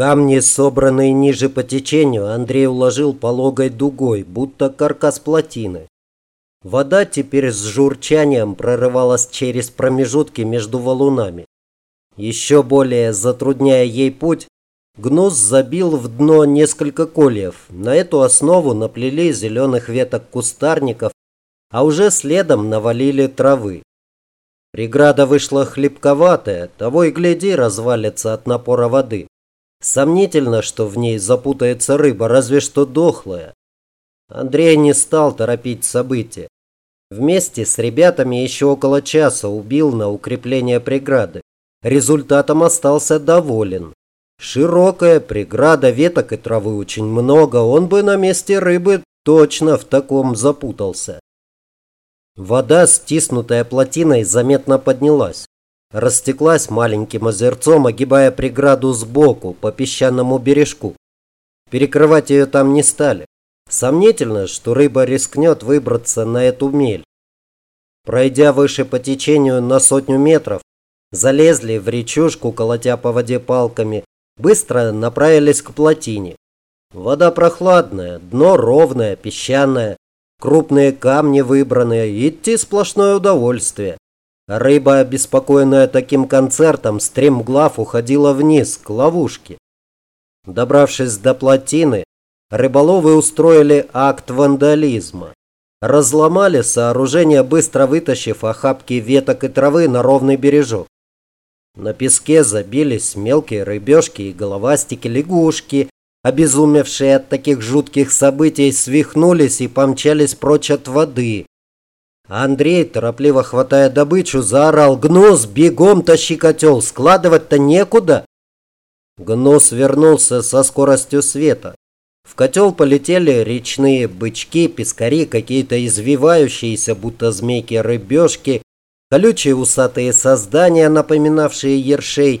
Камни, собранные ниже по течению, Андрей уложил пологой дугой, будто каркас плотины. Вода теперь с журчанием прорывалась через промежутки между валунами. Еще более затрудняя ей путь, Гнус забил в дно несколько кольев. На эту основу наплели зеленых веток кустарников, а уже следом навалили травы. Преграда вышла хлипковатая, того и гляди развалится от напора воды. Сомнительно, что в ней запутается рыба, разве что дохлая. Андрей не стал торопить события. Вместе с ребятами еще около часа убил на укрепление преграды. Результатом остался доволен. Широкая преграда, веток и травы очень много, он бы на месте рыбы точно в таком запутался. Вода, стиснутая плотиной, заметно поднялась. Растеклась маленьким озерцом, огибая преграду сбоку, по песчаному бережку. Перекрывать ее там не стали. Сомнительно, что рыба рискнет выбраться на эту мель. Пройдя выше по течению на сотню метров, залезли в речушку, колотя по воде палками, быстро направились к плотине. Вода прохладная, дно ровное, песчаное, крупные камни выбранные, идти сплошное удовольствие. Рыба, обеспокоенная таким концертом, стремглав уходила вниз, к ловушке. Добравшись до плотины, рыболовы устроили акт вандализма. Разломали сооружение, быстро вытащив охапки веток и травы на ровный бережок. На песке забились мелкие рыбешки и головастики, лягушки, обезумевшие от таких жутких событий, свихнулись и помчались прочь от воды. Андрей, торопливо хватая добычу, заорал «Гнус, бегом тащи котел, складывать-то некуда!» Гнус вернулся со скоростью света. В котел полетели речные бычки, пескари, какие-то извивающиеся, будто змейки рыбешки, колючие усатые создания, напоминавшие ершей,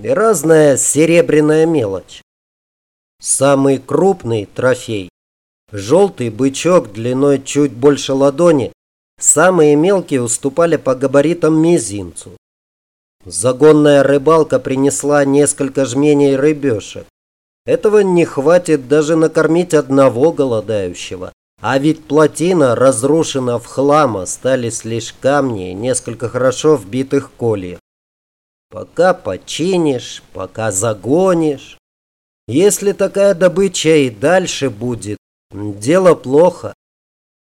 и разная серебряная мелочь. Самый крупный трофей – желтый бычок длиной чуть больше ладони, самые мелкие уступали по габаритам мизинцу. Загонная рыбалка принесла несколько жменей рыбешек. Этого не хватит даже накормить одного голодающего. А ведь плотина разрушена в хлам, остались лишь камни и несколько хорошо вбитых кольев. Пока починишь, пока загонишь. Если такая добыча и дальше будет, дело плохо.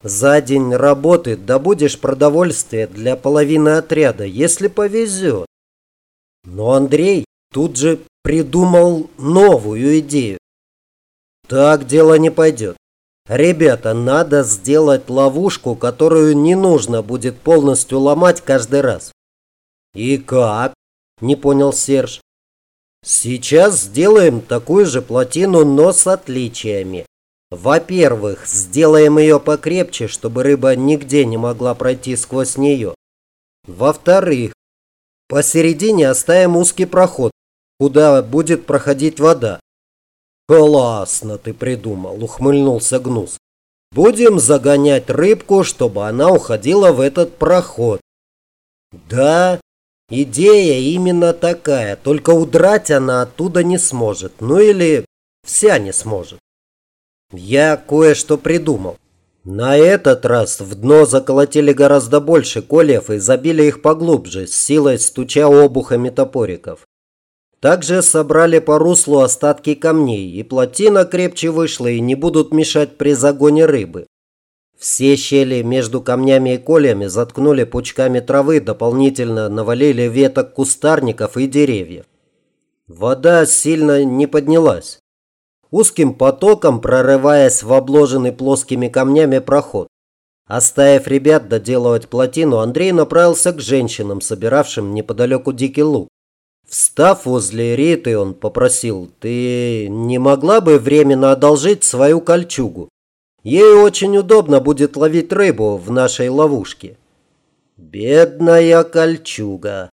За день работы добудешь продовольствие для половины отряда, если повезет. Но Андрей тут же придумал новую идею. Так дело не пойдет. Ребята, надо сделать ловушку, которую не нужно будет полностью ломать каждый раз. И как? Не понял Серж. Сейчас сделаем такую же плотину, но с отличиями. Во-первых, сделаем ее покрепче, чтобы рыба нигде не могла пройти сквозь нее. Во-вторых, посередине оставим узкий проход, куда будет проходить вода. «Классно ты придумал», – ухмыльнулся Гнус. «Будем загонять рыбку, чтобы она уходила в этот проход». «Да, идея именно такая, только удрать она оттуда не сможет, ну или вся не сможет. Я кое-что придумал. На этот раз в дно заколотили гораздо больше колев и забили их поглубже, с силой стуча обухами топориков. Также собрали по руслу остатки камней, и плотина крепче вышла и не будут мешать при загоне рыбы. Все щели между камнями и колями заткнули пучками травы, дополнительно навалили веток кустарников и деревьев. Вода сильно не поднялась узким потоком прорываясь в обложенный плоскими камнями проход. Оставив ребят доделывать плотину, Андрей направился к женщинам, собиравшим неподалеку дикий лук. Встав возле Риты, он попросил, «Ты не могла бы временно одолжить свою кольчугу? Ей очень удобно будет ловить рыбу в нашей ловушке». «Бедная кольчуга!»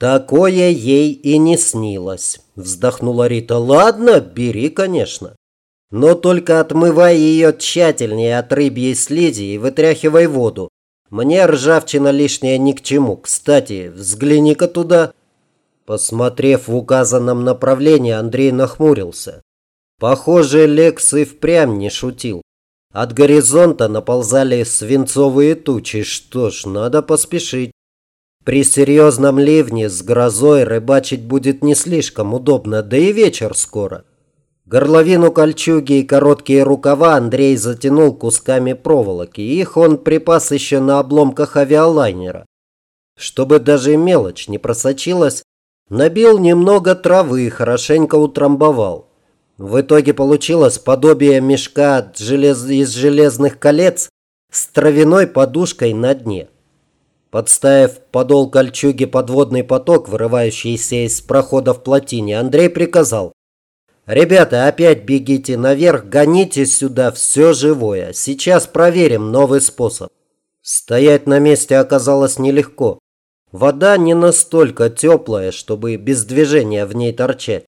Такое ей и не снилось, вздохнула Рита. Ладно, бери, конечно. Но только отмывай ее тщательнее от рыбьей слизи и вытряхивай воду. Мне ржавчина лишняя ни к чему. Кстати, взгляни-ка туда. Посмотрев в указанном направлении, Андрей нахмурился. Похоже, Лекс и впрямь не шутил. От горизонта наползали свинцовые тучи. Что ж, надо поспешить. При серьезном ливне с грозой рыбачить будет не слишком удобно, да и вечер скоро. Горловину кольчуги и короткие рукава Андрей затянул кусками проволоки. Их он припас еще на обломках авиалайнера. Чтобы даже мелочь не просочилась, набил немного травы и хорошенько утрамбовал. В итоге получилось подобие мешка из железных колец с травяной подушкой на дне. Подставив подол кольчуги подводный поток, вырывающийся из прохода в плотине, Андрей приказал. «Ребята, опять бегите наверх, гоните сюда все живое. Сейчас проверим новый способ». Стоять на месте оказалось нелегко. Вода не настолько теплая, чтобы без движения в ней торчать.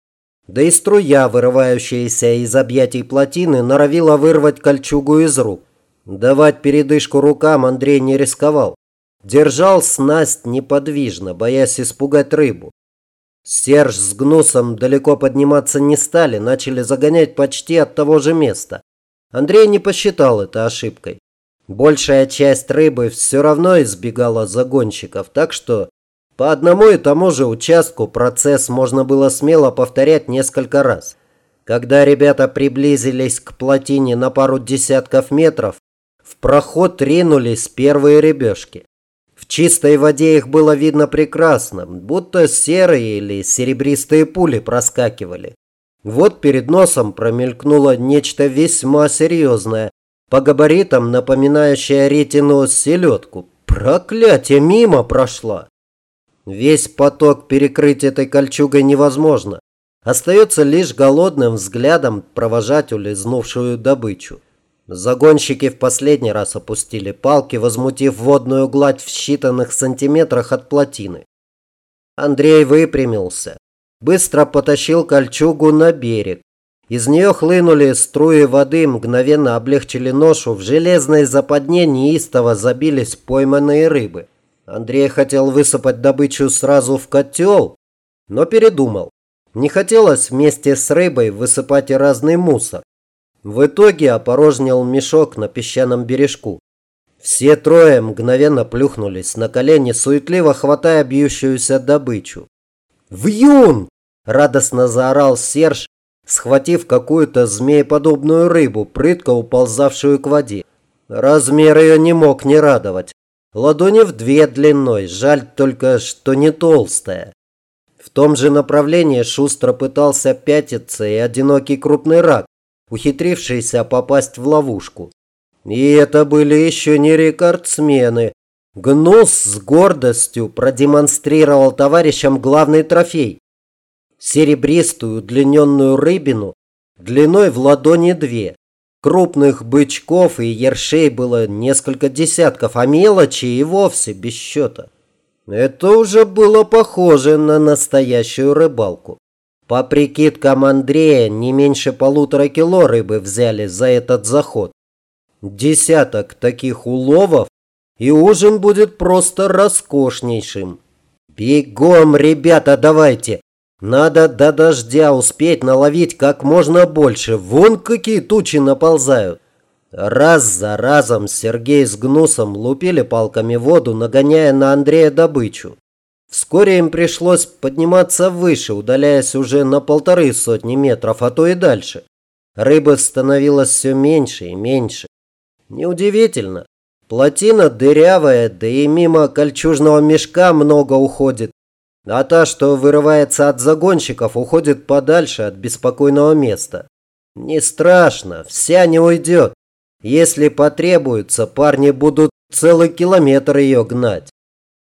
Да и струя, вырывающаяся из объятий плотины, норовила вырвать кольчугу из рук. Давать передышку рукам Андрей не рисковал. Держал снасть неподвижно, боясь испугать рыбу. Серж с Гнусом далеко подниматься не стали, начали загонять почти от того же места. Андрей не посчитал это ошибкой. Большая часть рыбы все равно избегала загонщиков, так что по одному и тому же участку процесс можно было смело повторять несколько раз. Когда ребята приблизились к плотине на пару десятков метров, в проход ринулись первые ребешки. В чистой воде их было видно прекрасно, будто серые или серебристые пули проскакивали. Вот перед носом промелькнуло нечто весьма серьезное, по габаритам напоминающее ретину селедку. Проклятие, мимо прошла. Весь поток перекрыть этой кольчугой невозможно. Остается лишь голодным взглядом провожать улизнувшую добычу. Загонщики в последний раз опустили палки, возмутив водную гладь в считанных сантиметрах от плотины. Андрей выпрямился. Быстро потащил кольчугу на берег. Из нее хлынули струи воды, мгновенно облегчили ношу. В железной западне неистово забились пойманные рыбы. Андрей хотел высыпать добычу сразу в котел, но передумал. Не хотелось вместе с рыбой высыпать и разный мусор. В итоге опорожнил мешок на песчаном бережку. Все трое мгновенно плюхнулись на колени, суетливо хватая бьющуюся добычу. «Вьюн!» – радостно заорал Серж, схватив какую-то змееподобную рыбу, прытко уползавшую к воде. Размер ее не мог не радовать. Ладони в две длиной, жаль только, что не толстая. В том же направлении шустро пытался пятиться и одинокий крупный рак, ухитрившийся попасть в ловушку. И это были еще не рекордсмены. Гнус с гордостью продемонстрировал товарищам главный трофей. Серебристую удлиненную рыбину длиной в ладони две. Крупных бычков и ершей было несколько десятков, а мелочи и вовсе без счета. Это уже было похоже на настоящую рыбалку. По прикидкам Андрея, не меньше полутора кило рыбы взяли за этот заход. Десяток таких уловов, и ужин будет просто роскошнейшим. «Бегом, ребята, давайте! Надо до дождя успеть наловить как можно больше. Вон какие тучи наползают. Раз за разом Сергей с Гнусом лупили палками воду, нагоняя на Андрея добычу. Вскоре им пришлось подниматься выше, удаляясь уже на полторы сотни метров, а то и дальше. Рыбы становилось все меньше и меньше. Неудивительно. Плотина дырявая, да и мимо кольчужного мешка много уходит. А та, что вырывается от загонщиков, уходит подальше от беспокойного места. Не страшно, вся не уйдет. Если потребуется, парни будут целый километр ее гнать.